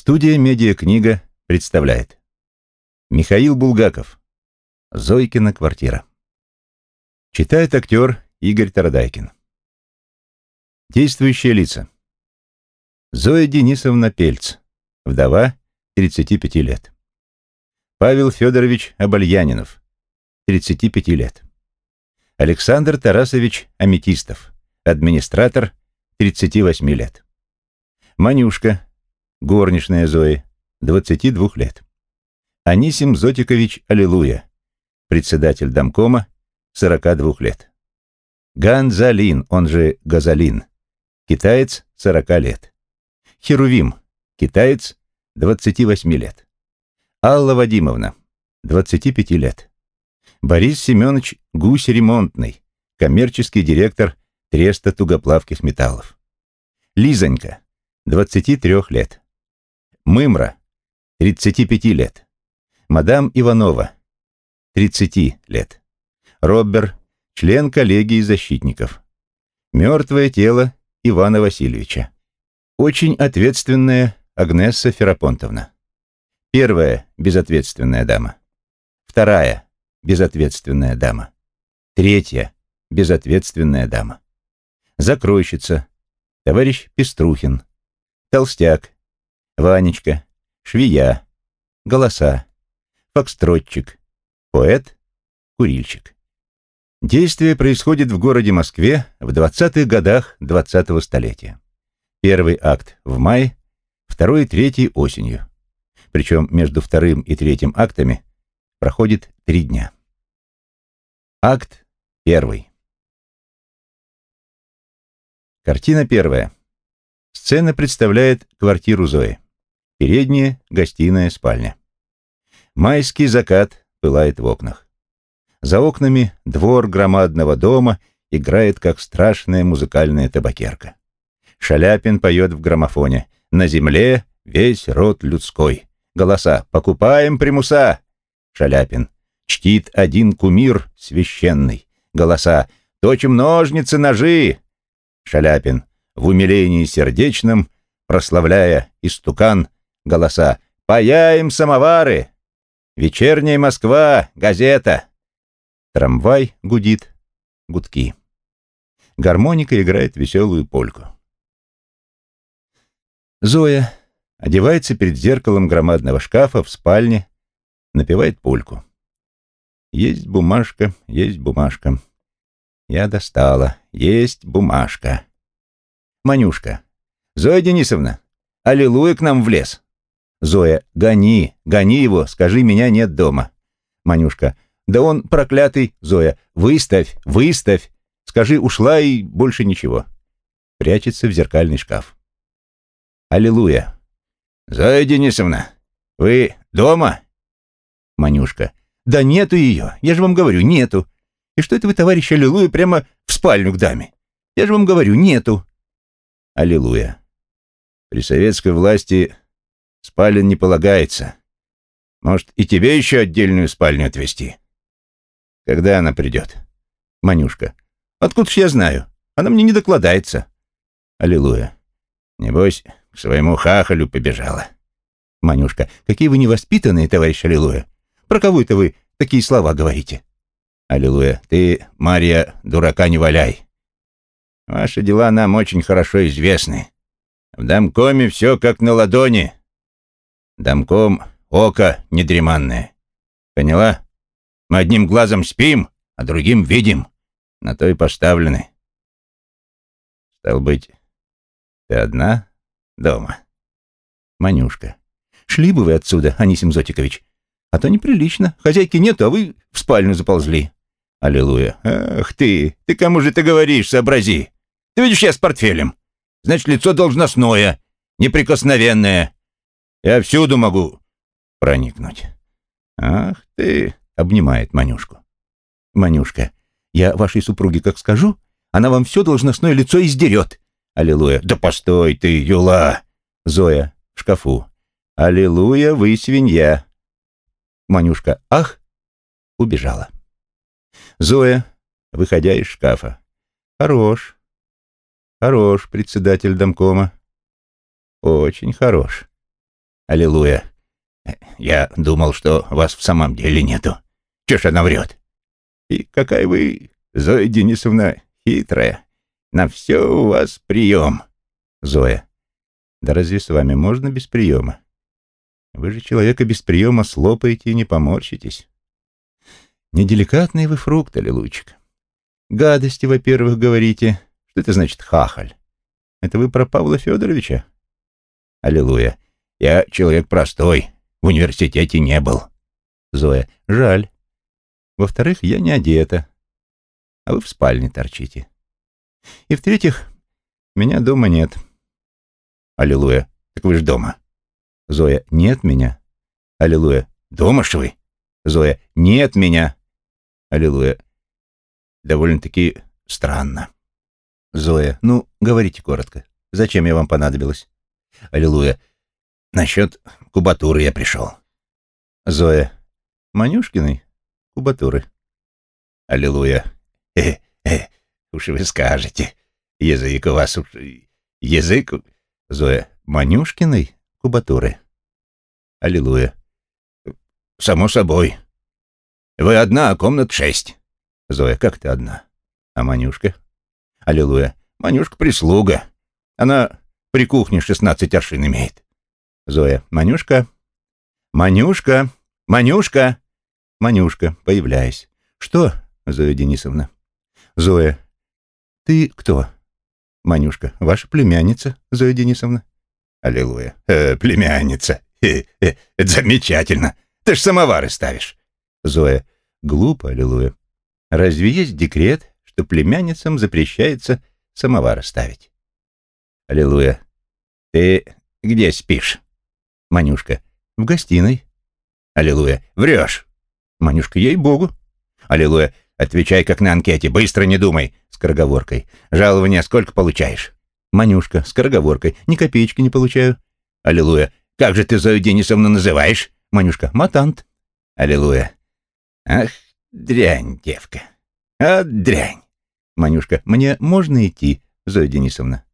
Студия «Медиакнига» представляет. Михаил Булгаков. Зойкина квартира. Читает актер Игорь Тарадайкин. Действующие лица. Зоя Денисовна Пельц Вдова, 35 лет. Павел Федорович Абальянинов 35 лет. Александр Тарасович Аметистов Администратор, 38 лет. Манюшка горничная Зои, 22 лет. Анисим Зотикович Аллилуйя, председатель домкома, 42 лет. Ганзалин, он же Газалин, китаец, 40 лет. Херувим, китаец, 28 лет. Алла Вадимовна, 25 лет. Борис Семенович Гусь-ремонтный, коммерческий директор Треста тугоплавких металлов. Лизонька, 23 лет. Мымра, 35 лет. Мадам Иванова, 30 лет. Роббер, член коллегии защитников. Мертвое тело Ивана Васильевича. Очень ответственная Агнесса Ферапонтовна. Первая безответственная дама. Вторая безответственная дама. Третья безответственная дама. Закройщица. Товарищ Пеструхин. Толстяк. Ванечка, швея, голоса, фокстротчик, поэт, курильщик. Действие происходит в городе Москве в 20-х годах 20-го столетия. Первый акт в мае, второй и третий осенью. Причем между вторым и третьим актами проходит три дня. Акт первый. Картина первая. Сцена представляет квартиру Зои. Передняя, гостиная, спальня. Майский закат пылает в окнах. За окнами двор громадного дома играет, как страшная музыкальная табакерка. Шаляпин поет в граммофоне. На земле весь род людской. Голоса «Покупаем примуса!» Шаляпин. Чтит один кумир священный. Голоса «Точим ножницы, ножи!» Шаляпин. В умилении сердечном, прославляя истукан, Голоса «Паяем самовары!» «Вечерняя Москва! Газета!» Трамвай гудит, гудки. Гармоника играет веселую польку. Зоя одевается перед зеркалом громадного шкафа в спальне, напевает польку. Есть бумажка, есть бумажка. Я достала. Есть бумажка. Манюшка. Зоя Денисовна, аллилуйя к нам в лес. Зоя, гони, гони его, скажи, меня нет дома. Манюшка, да он проклятый. Зоя, выставь, выставь. Скажи, ушла и больше ничего. Прячется в зеркальный шкаф. Аллилуйя. Зоя Денисовна, вы дома? Манюшка, да нету ее, я же вам говорю, нету. И что это вы, товарищ Аллилуйя, прямо в спальню к даме? Я же вам говорю, нету. Аллилуйя. При советской власти Спален не полагается. Может, и тебе еще отдельную спальню отвезти? Когда она придет? Манюшка. Откуда ж я знаю? Она мне не докладается. Аллилуйя. Небось, к своему хахалю побежала. Манюшка. Какие вы невоспитанные, товарищ Аллилуйя. Про кого это вы такие слова говорите? Аллилуйя. Ты, Мария, дурака не валяй. Ваши дела нам очень хорошо известны. В домкоме все как на ладони. Домком око недреманное. Поняла? Мы одним глазом спим, а другим видим. На то и поставлены. Стал быть, ты одна дома? Манюшка. Шли бы вы отсюда, Анисим Зотикович. А то неприлично. Хозяйки нету, а вы в спальню заползли. Аллилуйя. Ах ты, ты кому же ты говоришь, сообрази. Ты видишь, я с портфелем. Значит, лицо должностное, неприкосновенное. Я всюду могу проникнуть. Ах ты, обнимает Манюшку. Манюшка, я вашей супруге как скажу, она вам все должностное лицо издерет. Аллилуйя. Да постой ты, Юла. Зоя в шкафу. Аллилуйя, вы свинья. Манюшка, ах, убежала. Зоя, выходя из шкафа. Хорош. Хорош, председатель домкома. Очень хорош. Аллилуйя. Я думал, что вас в самом деле нету. Чё ж она врет? И какая вы, Зоя Денисовна, хитрая. На все у вас прием. Зоя. Да разве с вами можно без приема? Вы же человека без приема слопаете и не поморщитесь. Неделикатный вы фрукт, Аллилуйчик. Гадости, во-первых, говорите. Что это значит хахаль? Это вы про Павла Федоровича? Аллилуйя. Я человек простой, в университете не был. Зоя. Жаль. Во-вторых, я не одета, а вы в спальне торчите. И в-третьих, меня дома нет. Аллилуйя. Так вы ж дома. Зоя. Нет меня. Аллилуйя. Дома ж вы? Зоя. Нет меня. Аллилуйя. Довольно-таки странно. Зоя. Ну, говорите коротко. Зачем я вам понадобилась? Аллилуйя. Насчет кубатуры я пришел. Зоя. Манюшкиной кубатуры. Аллилуйя. Э-э, уж вы скажете. Язык у вас уж... Язык... Зоя. Манюшкиной кубатуры. Аллилуйя. Само собой. Вы одна, а комнат шесть. Зоя. Как ты одна? А Манюшка? Аллилуйя. Манюшка прислуга. Она при кухне шестнадцать аршин имеет. Зоя. Манюшка? Манюшка? Манюшка? Манюшка, появляясь. Что, Зоя Денисовна? Зоя. Ты кто? Манюшка. Ваша племянница, Зоя Денисовна. Аллилуйя. Э, племянница. Э, э, это замечательно. Ты ж самовары ставишь. Зоя. Глупо, аллилуйя. Разве есть декрет, что племянницам запрещается самовары ставить? Аллилуйя. Ты где спишь? Манюшка. В гостиной. Аллилуйя. Врешь. Манюшка. Ей-богу. Аллилуйя. Отвечай, как на анкете. Быстро не думай. Скороговоркой. Жалование сколько получаешь? Манюшка. Скороговоркой. Ни копеечки не получаю. Аллилуйя. Как же ты Зою Денисовну называешь? Манюшка. Матант. Аллилуйя. Ах, дрянь, девка. А, дрянь. Манюшка. Мне можно идти, Зоя Денисовна?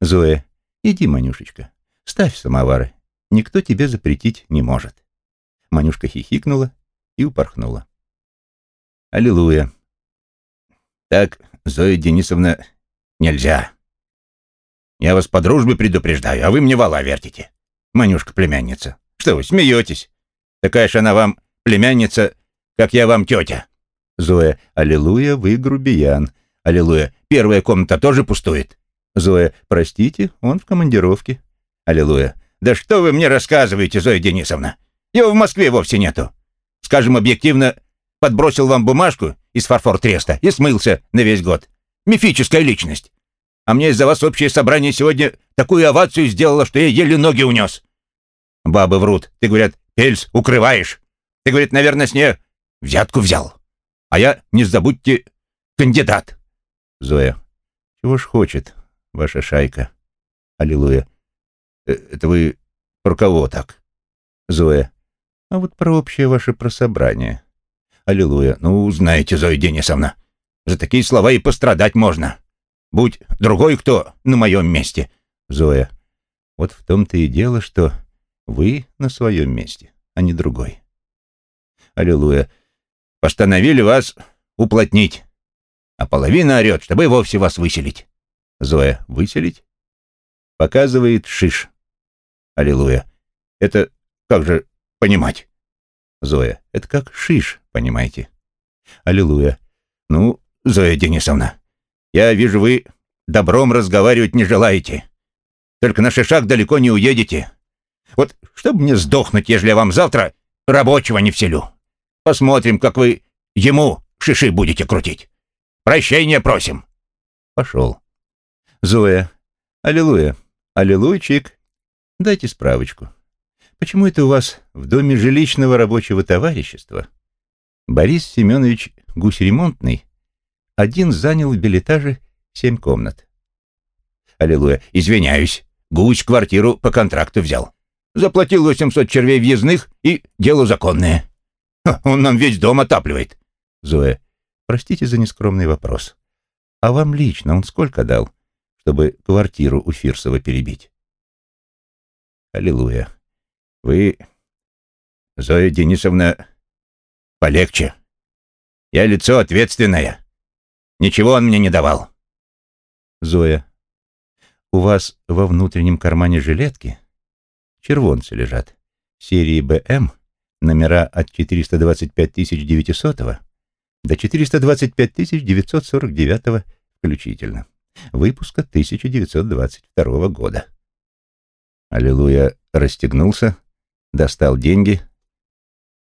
Зоя. Иди, Манюшечка. Ставь самовары никто тебе запретить не может. Манюшка хихикнула и упорхнула. Аллилуйя. Так, Зоя Денисовна, нельзя. Я вас по дружбе предупреждаю, а вы мне вала вертите. Манюшка племянница. Что вы, смеетесь? Такая же она вам племянница, как я вам тетя. Зоя, аллилуйя, вы грубиян. Аллилуйя, первая комната тоже пустует. Зоя, простите, он в командировке. Аллилуйя, «Да что вы мне рассказываете, Зоя Денисовна? Его в Москве вовсе нету. Скажем объективно, подбросил вам бумажку из фарфор-треста и смылся на весь год. Мифическая личность. А мне из-за вас общее собрание сегодня такую овацию сделало, что я еле ноги унес. Бабы врут. Ты, говорят, пельс укрываешь. Ты, говорит, наверное, с ней взятку взял. А я, не забудьте, кандидат. Зоя. Чего ж хочет ваша шайка? Аллилуйя. Э, это вы про кого так? Зоя. А вот про общее ваше прособрание. Аллилуйя. Ну, знаете, Зоя Денисовна, за такие слова и пострадать можно. Будь другой кто на моем месте. Зоя. Вот в том-то и дело, что вы на своем месте, а не другой. Аллилуйя. Постановили вас уплотнить, а половина орет, чтобы вовсе вас выселить. Зоя. Выселить? Показывает шиш. Аллилуйя. Это как же понимать? Зоя. Это как шиш, понимаете? Аллилуйя. Ну, Зоя Денисовна, я вижу, вы добром разговаривать не желаете. Только на шишак далеко не уедете. Вот чтобы мне сдохнуть, ежели я вам завтра рабочего не вселю. Посмотрим, как вы ему шиши будете крутить. Прощения просим. Пошел. Зоя. Аллилуйя. Аллилуйчик. Дайте справочку. Почему это у вас в доме жилищного рабочего товарищества Борис Семенович Гусь-ремонтный один занял в билетаже семь комнат? Аллилуйя. Извиняюсь. Гусь квартиру по контракту взял. Заплатил 800 червей въездных и дело законное. Ха, он нам весь дом отапливает. Зоя. Простите за нескромный вопрос. А вам лично он сколько дал, чтобы квартиру у Фирсова перебить? Аллилуйя. Вы, Зоя Денисовна, полегче. Я лицо ответственное. Ничего он мне не давал. Зоя, у вас во внутреннем кармане жилетки червонцы лежат. Серии БМ, номера от 425 900 до 425 949 включительно. Выпуска 1922 года. Аллилуйя расстегнулся, достал деньги,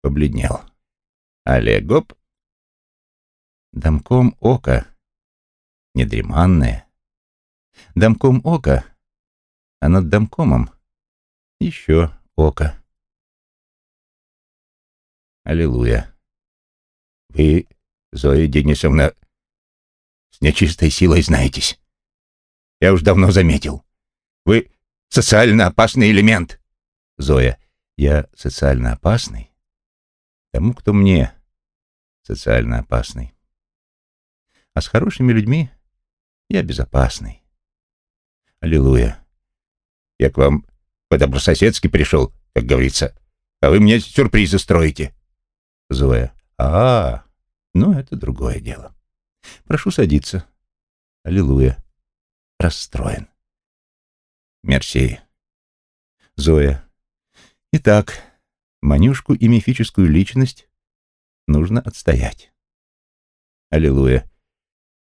побледнел. Олегоп. Домком ока. Недреманное. Домком ока, а над домкомом еще око. Аллилуйя. Вы, Зоя Денисовна, с нечистой силой знаетесь. Я уж давно заметил. Вы социально опасный элемент. Зоя, я социально опасный? Тому, кто мне социально опасный. А с хорошими людьми я безопасный. Аллилуйя. Я к вам по-добрососедски пришел, как говорится, а вы мне сюрпризы строите. Зоя. А, -а, -а ну это другое дело. Прошу садиться. Аллилуйя. Расстроен. Мерси. Зоя. Итак, Манюшку и мифическую личность нужно отстоять. Аллилуйя.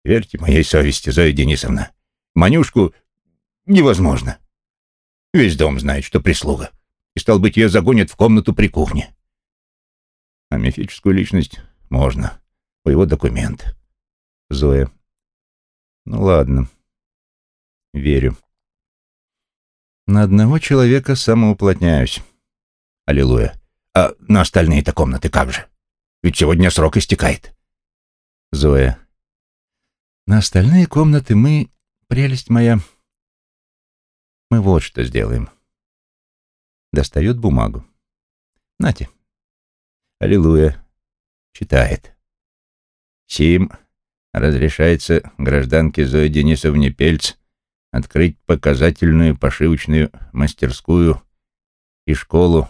Верьте моей совести, Зоя Денисовна. Манюшку невозможно. Весь дом знает, что прислуга. И, стал быть, ее загонят в комнату при кухне. А мифическую личность можно. По его документ. Зоя. Ну ладно. Верю. На одного человека самоуплотняюсь. Аллилуйя. А на остальные-то комнаты как же? Ведь сегодня срок истекает. Зоя. На остальные комнаты мы, прелесть моя, мы вот что сделаем. Достает бумагу. Нате. Аллилуйя. Читает. Сим разрешается гражданке Зое Денисовне Пельц открыть показательную пошивочную мастерскую и школу.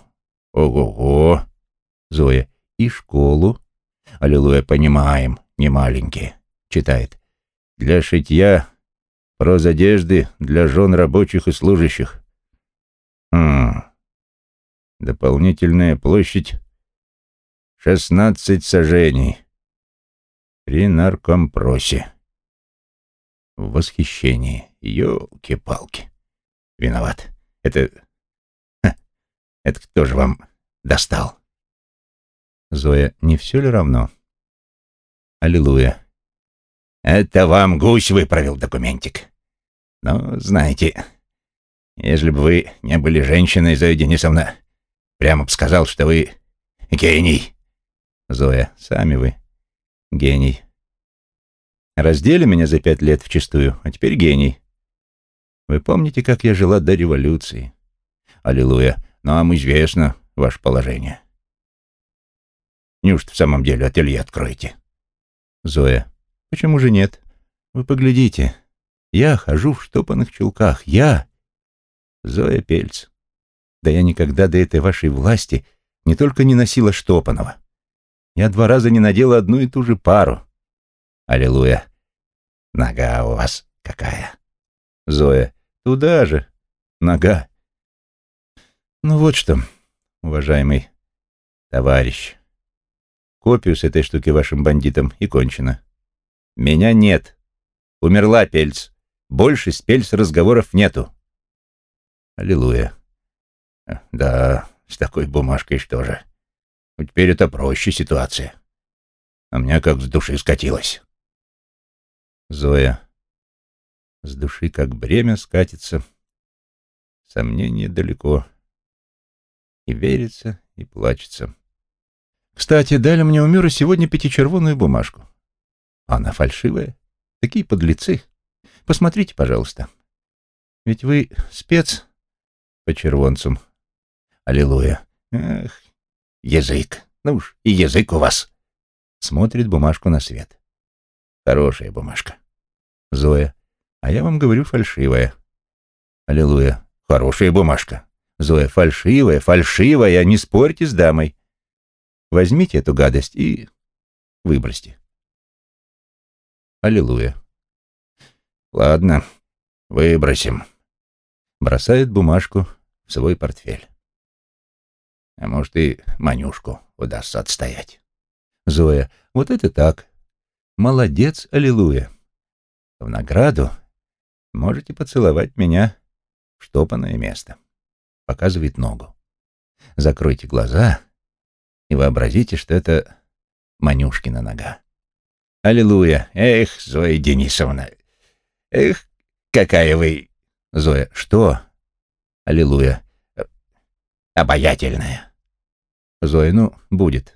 Ого-го! Зоя. И школу. Аллилуйя, понимаем, не маленькие. Читает. Для шитья Проз одежды для жен рабочих и служащих. Хм. Дополнительная площадь — шестнадцать сажений. При наркомпросе. В восхищении. Ёлки-палки. Виноват. Это... Ха, это кто же вам достал? Зоя, не все ли равно? Аллилуйя. Это вам гусь выправил документик. Но, знаете, если бы вы не были женщиной, Зоя Денисовна, прямо бы сказал, что вы гений. Зоя, сами вы гений. Раздели меня за пять лет вчистую, а теперь гений. Вы помните, как я жила до революции? Аллилуйя. Нам известно ваше положение. Неужто в самом деле ателье откроете? Зоя. Почему же нет? Вы поглядите. Я хожу в штопанных чулках. Я, Зоя Пельц. Да я никогда до этой вашей власти не только не носила штопаного. Я два раза не надела одну и ту же пару. Аллилуйя. Нога у вас какая? Зоя. Туда же. Нога. Ну вот что, уважаемый товарищ. Копию с этой штуки вашим бандитам и кончено. Меня нет. Умерла Пельц. Больше с Пельц разговоров нету. Аллилуйя. Да, с такой бумажкой что же? Ну, теперь это проще ситуация. А меня как с души скатилось. Зоя. С души как бремя скатится. Сомнение далеко. И верится, и плачется. Кстати, дали мне у Мюра сегодня пятичервонную бумажку. Она фальшивая. Такие подлецы. Посмотрите, пожалуйста. Ведь вы спец по червонцам. Аллилуйя. Эх, язык. Ну уж и язык у вас. Смотрит бумажку на свет. Хорошая бумажка. Зоя. А я вам говорю фальшивая. Аллилуйя. Хорошая бумажка. Зоя, фальшивая, фальшивая, не спорьте с дамой. Возьмите эту гадость и выбросьте. Аллилуйя. Ладно, выбросим. Бросает бумажку в свой портфель. А может, и Манюшку удастся отстоять. Зоя, вот это так. Молодец, аллилуйя. В награду можете поцеловать меня в штопанное место. Показывает ногу. Закройте глаза и вообразите, что это Манюшкина нога. Аллилуйя! Эх, Зоя Денисовна! Эх, какая вы... Зоя, что? Аллилуйя! Обаятельная. Зоя, ну, будет.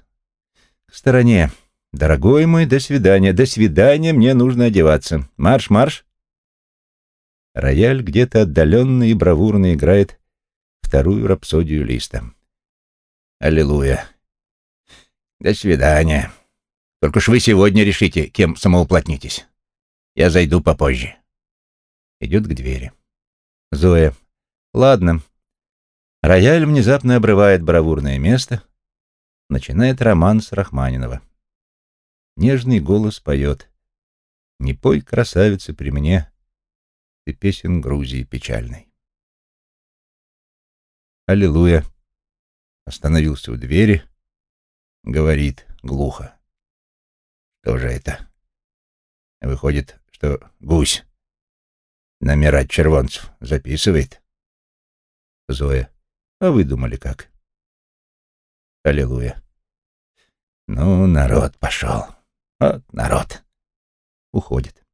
К стороне. Дорогой мой, до свидания. До свидания, мне нужно одеваться. Марш, марш. Рояль где-то отдаленно и бравурно играет вторую рапсодию листа. Аллилуйя. До свидания. Только уж вы сегодня решите, кем самоуплотнитесь. Я зайду попозже. Идет к двери. Зоя. Ладно. Рояль внезапно обрывает бравурное место. Начинает роман с Рахманинова. Нежный голос поет. «Не пой, красавица, при мне, ты песен Грузии печальной». Аллилуйя. Остановился у двери, говорит глухо. Что же это? Выходит, что гусь номера червонцев записывает. Зоя. А вы думали как? Аллилуйя. Ну, народ пошел. Вот народ. Уходит.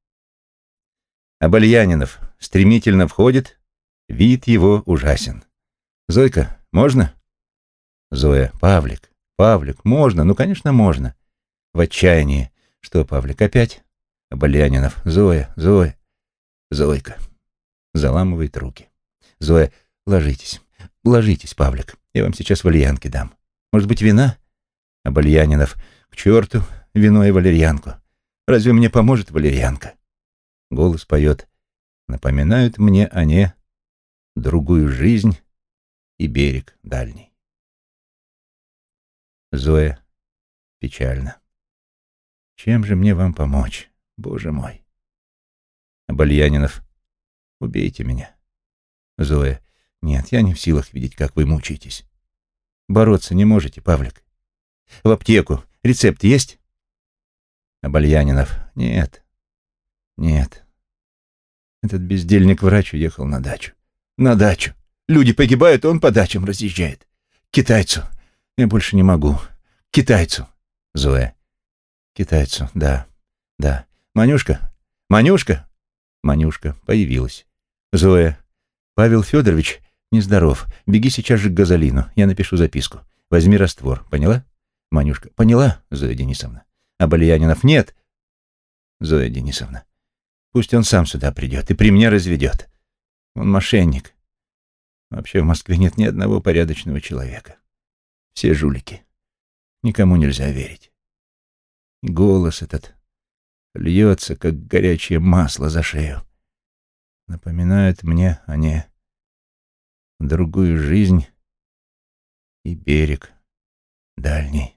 Абальянинов стремительно входит, вид его ужасен. Зойка, можно? Зоя. Павлик, Павлик, можно? Ну, конечно, можно. В отчаянии. Что, Павлик, опять? Абальянинов. Зоя, Зоя. Зойка. Заламывает руки. Зоя, ложитесь. Ложитесь, Павлик. Я вам сейчас валерьянки дам. Может быть, вина? Абальянинов. К черту вино и валерьянку. Разве мне поможет валерьянка? Голос поет. Напоминают мне они другую жизнь и берег дальний. Зоя печально. Чем же мне вам помочь, боже мой? Абальянинов, убейте меня. Зоя, нет, я не в силах видеть, как вы мучаетесь. Бороться не можете, Павлик. В аптеку рецепт есть? Абальянинов, нет, нет. Этот бездельник врач уехал на дачу. На дачу. Люди погибают, он по дачам разъезжает. К китайцу. Я больше не могу. К китайцу. Зоя. Китайцу, да, да. Манюшка? Манюшка? Манюшка появилась. Зоя. Павел Федорович нездоров. Беги сейчас же к Газолину. Я напишу записку. Возьми раствор. Поняла? Манюшка. Поняла, Зоя Денисовна. А Балиянинов нет. Зоя Денисовна. Пусть он сам сюда придет и при мне разведет. Он мошенник. Вообще в Москве нет ни одного порядочного человека. Все жулики. Никому нельзя верить. Голос этот льется, как горячее масло за шею. Напоминает мне о ней другую жизнь и берег дальний.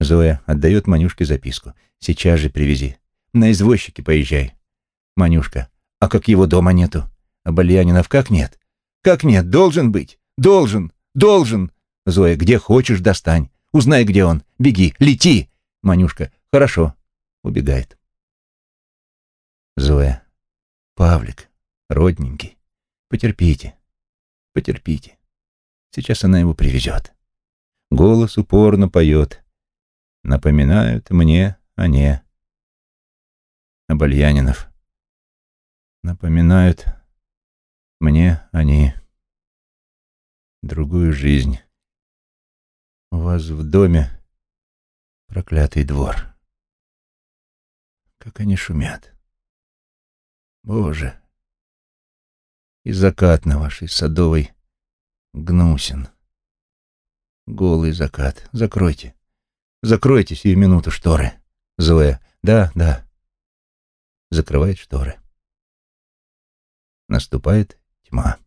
Зоя отдает Манюшке записку. «Сейчас же привези. На извозчике поезжай». Манюшка. «А как его дома нету?» «А Бальянинов как нет?» «Как нет? Должен быть! Должен! Должен!» Зоя. «Где хочешь, достань. Узнай, где он. Беги, лети!» Манюшка. «Хорошо». Убегает. Зоя. «Павлик, родненький, потерпите. Потерпите. Сейчас она его привезет. Голос упорно поет. Напоминают мне о не. Абальянинов. Напоминают мне они. Другую жизнь. У вас в доме проклятый двор. Как они шумят. Боже, и закат на вашей садовой гнусен. Голый закат. Закройте. Закройте сию минуту шторы. Зоя. Да, да. Закрывает шторы. Наступает тьма.